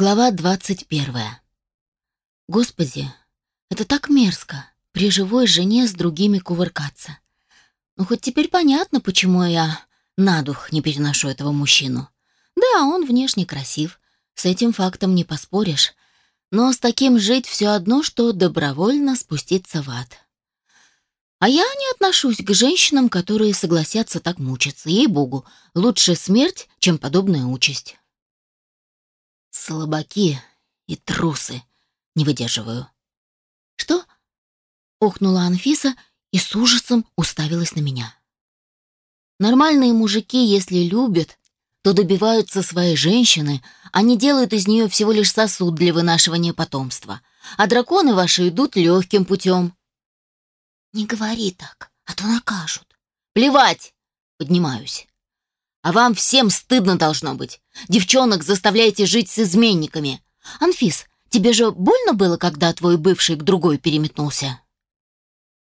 Глава двадцать первая. Господи, это так мерзко, при живой жене с другими кувыркаться. Ну, хоть теперь понятно, почему я на дух не переношу этого мужчину. Да, он внешне красив, с этим фактом не поспоришь, но с таким жить все одно, что добровольно спуститься в ад. А я не отношусь к женщинам, которые согласятся так мучиться. Ей-богу, лучше смерть, чем подобная участь. Слабаки и трусы. Не выдерживаю. Что? Охнула Анфиса и с ужасом уставилась на меня. Нормальные мужики, если любят, то добиваются своей женщины, а не делают из нее всего лишь сосуд для вынашивания потомства. А драконы ваши идут легким путем. «Не говори так, а то накажут». «Плевать!» — поднимаюсь. «А вам всем стыдно должно быть. Девчонок заставляете жить с изменниками. Анфис, тебе же больно было, когда твой бывший к другой переметнулся?»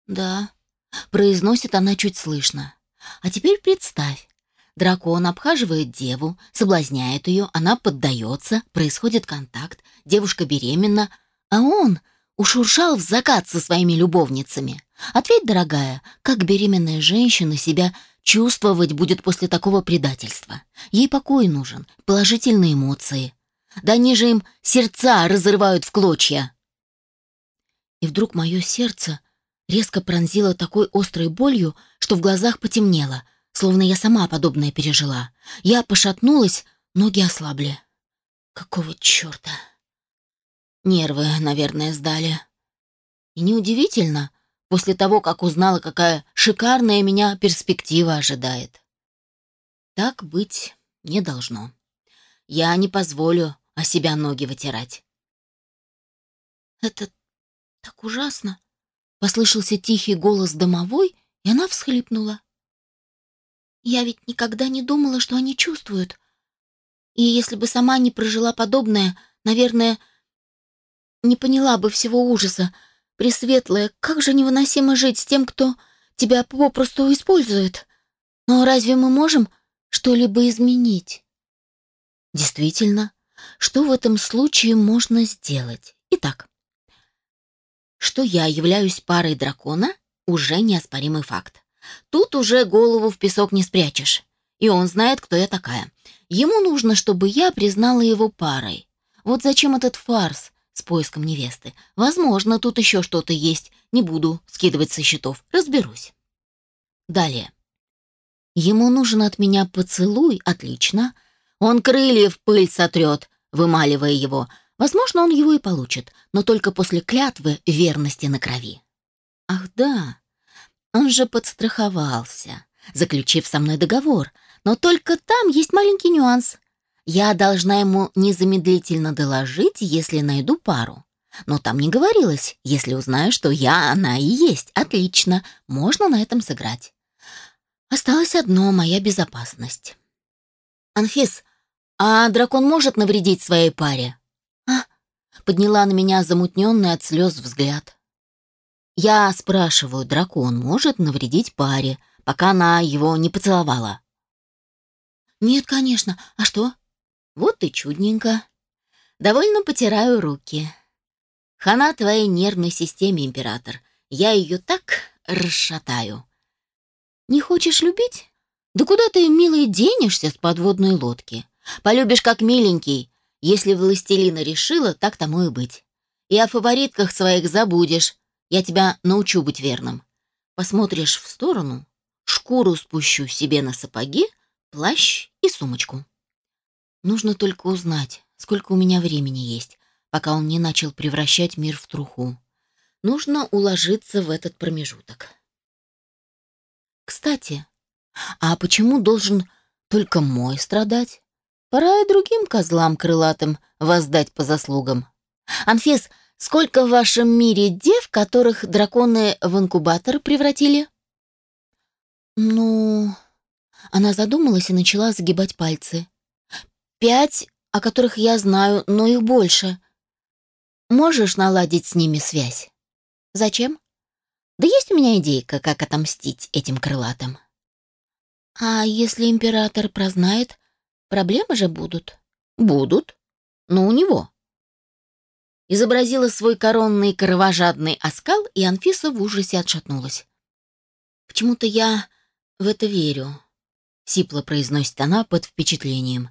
«Да», — произносит она чуть слышно. «А теперь представь, Дракон обхаживает деву, соблазняет ее, она поддается, происходит контакт, девушка беременна, а он ушуршал в закат со своими любовницами. Ответь, дорогая, как беременная женщина себя чувствовать будет после такого предательства? Ей покой нужен, положительные эмоции. Да они же им сердца разрывают в клочья. И вдруг мое сердце резко пронзило такой острой болью, что в глазах потемнело, словно я сама подобное пережила. Я пошатнулась, ноги ослабли. Какого черта? Нервы, наверное, сдали. И неудивительно, после того, как узнала, какая шикарная меня перспектива ожидает. Так быть не должно. Я не позволю о себя ноги вытирать. «Это так ужасно!» — послышался тихий голос домовой, и она всхлипнула. «Я ведь никогда не думала, что они чувствуют. И если бы сама не прожила подобное, наверное, не поняла бы всего ужаса. Пресветлая, как же невыносимо жить с тем, кто тебя попросту использует. Но разве мы можем что-либо изменить? Действительно, что в этом случае можно сделать? Итак, что я являюсь парой дракона, уже неоспоримый факт. Тут уже голову в песок не спрячешь. И он знает, кто я такая. Ему нужно, чтобы я признала его парой. Вот зачем этот фарс с поиском невесты. Возможно, тут еще что-то есть. Не буду скидывать со счетов. Разберусь. Далее. Ему нужен от меня поцелуй. Отлично. Он крылья в пыль сотрет, вымаливая его. Возможно, он его и получит, но только после клятвы верности на крови. Ах да, он же подстраховался, заключив со мной договор. Но только там есть маленький нюанс. Я должна ему незамедлительно доложить, если найду пару. Но там не говорилось, если узнаю, что я она и есть. Отлично, можно на этом сыграть. Осталось одно — моя безопасность. «Анфис, а дракон может навредить своей паре?» «А?» — подняла на меня замутненный от слез взгляд. «Я спрашиваю, дракон может навредить паре, пока она его не поцеловала?» «Нет, конечно. А что?» Вот и чудненько. Довольно потираю руки. Хана твоей нервной системе, император. Я ее так расшатаю. Не хочешь любить? Да куда ты, милый, денешься с подводной лодки? Полюбишь как миленький. Если властелина решила, так тому и быть. И о фаворитках своих забудешь. Я тебя научу быть верным. Посмотришь в сторону, шкуру спущу себе на сапоги, плащ и сумочку. Нужно только узнать, сколько у меня времени есть, пока он не начал превращать мир в труху. Нужно уложиться в этот промежуток. Кстати, а почему должен только мой страдать? Пора и другим козлам крылатым воздать по заслугам. Анфис, сколько в вашем мире дев, которых драконы в инкубатор превратили? Ну... Она задумалась и начала загибать пальцы. Пять, о которых я знаю, но их больше. Можешь наладить с ними связь? Зачем? Да есть у меня идейка, как отомстить этим крылатым. А если император прознает, проблемы же будут? Будут. но у него. Изобразила свой коронный кровожадный оскал, и Анфиса в ужасе отшатнулась. «Почему-то я в это верю», — сипло произносит она под впечатлением.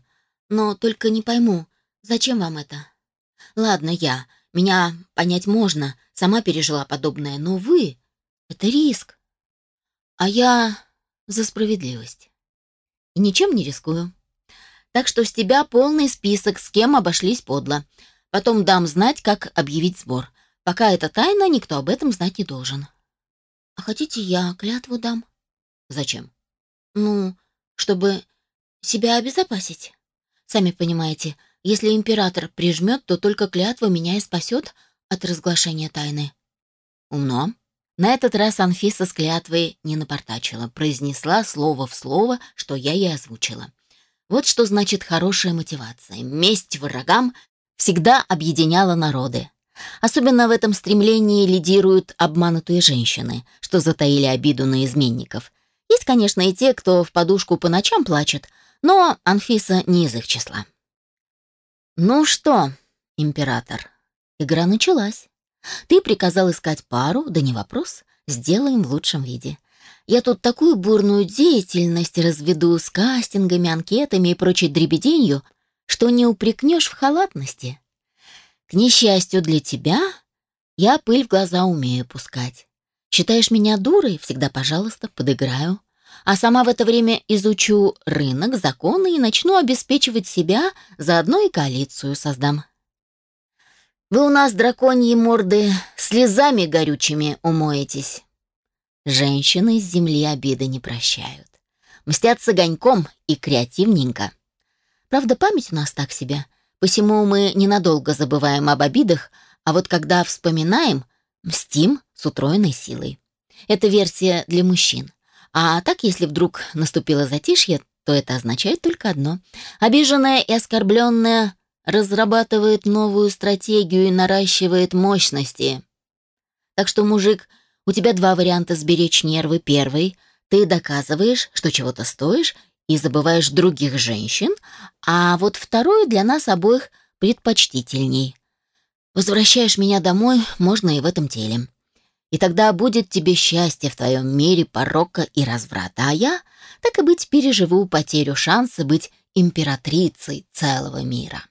«Но только не пойму, зачем вам это? Ладно, я, меня понять можно, сама пережила подобное, но вы — это риск. А я за справедливость. И ничем не рискую. Так что с тебя полный список, с кем обошлись подло. Потом дам знать, как объявить сбор. Пока это тайна, никто об этом знать не должен. А хотите, я клятву дам? Зачем? Ну, чтобы себя обезопасить. Сами понимаете, если император прижмет, то только клятва меня и спасет от разглашения тайны. Умно. На этот раз Анфиса с клятвой не напортачила, произнесла слово в слово, что я ей озвучила. Вот что значит хорошая мотивация. Месть врагам всегда объединяла народы. Особенно в этом стремлении лидируют обманутые женщины, что затаили обиду на изменников. Есть, конечно, и те, кто в подушку по ночам плачет, но Анфиса не из их числа. «Ну что, император, игра началась. Ты приказал искать пару, да не вопрос, сделаем в лучшем виде. Я тут такую бурную деятельность разведу с кастингами, анкетами и прочей дребеденью, что не упрекнешь в халатности. К несчастью для тебя, я пыль в глаза умею пускать. Считаешь меня дурой? Всегда, пожалуйста, подыграю. А сама в это время изучу рынок, законы и начну обеспечивать себя, заодно и коалицию создам. Вы у нас, драконьи морды, слезами горючими умоетесь. Женщины с земли обиды не прощают. Мстят с огоньком и креативненько. Правда, память у нас так себе, посему мы ненадолго забываем об обидах, а вот когда вспоминаем, мстим с утроенной силой. Это версия для мужчин. А так, если вдруг наступило затишье, то это означает только одно. Обиженная и оскорбленная разрабатывает новую стратегию и наращивает мощности. Так что, мужик, у тебя два варианта сберечь нервы. Первый — ты доказываешь, что чего-то стоишь, и забываешь других женщин, а вот второй для нас обоих предпочтительней. Возвращаешь меня домой, можно и в этом теле. И тогда будет тебе счастье в твоем мире порока и разврата, а я, так и быть, переживу потерю шанса быть императрицей целого мира.